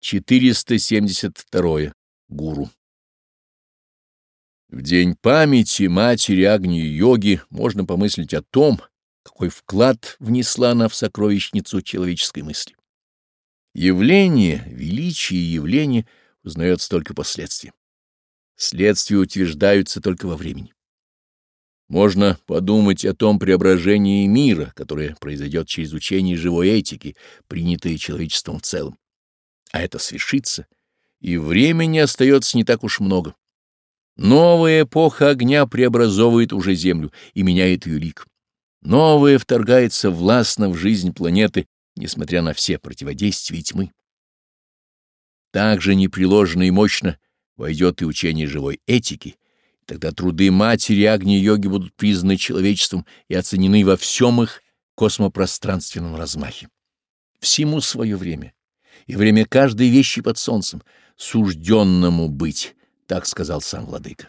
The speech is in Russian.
472. Гуру. В день памяти матери Агни-йоги можно помыслить о том, какой вклад внесла она в сокровищницу человеческой мысли. Явление, величие явления узнается только последствия. Следствия утверждаются только во времени. Можно подумать о том преображении мира, которое произойдет через учение живой этики, принятое человечеством в целом а это свершится, и времени остается не так уж много. Новая эпоха огня преобразовывает уже Землю и меняет ее лик. Новое вторгается властно в жизнь планеты, несмотря на все противодействия и тьмы. Также непреложно и мощно войдет и учение живой этики, тогда труды матери огни йоги будут признаны человечеством и оценены во всем их космопространственном размахе. Всему свое время и время каждой вещи под солнцем. Сужденному быть, так сказал сам владыка.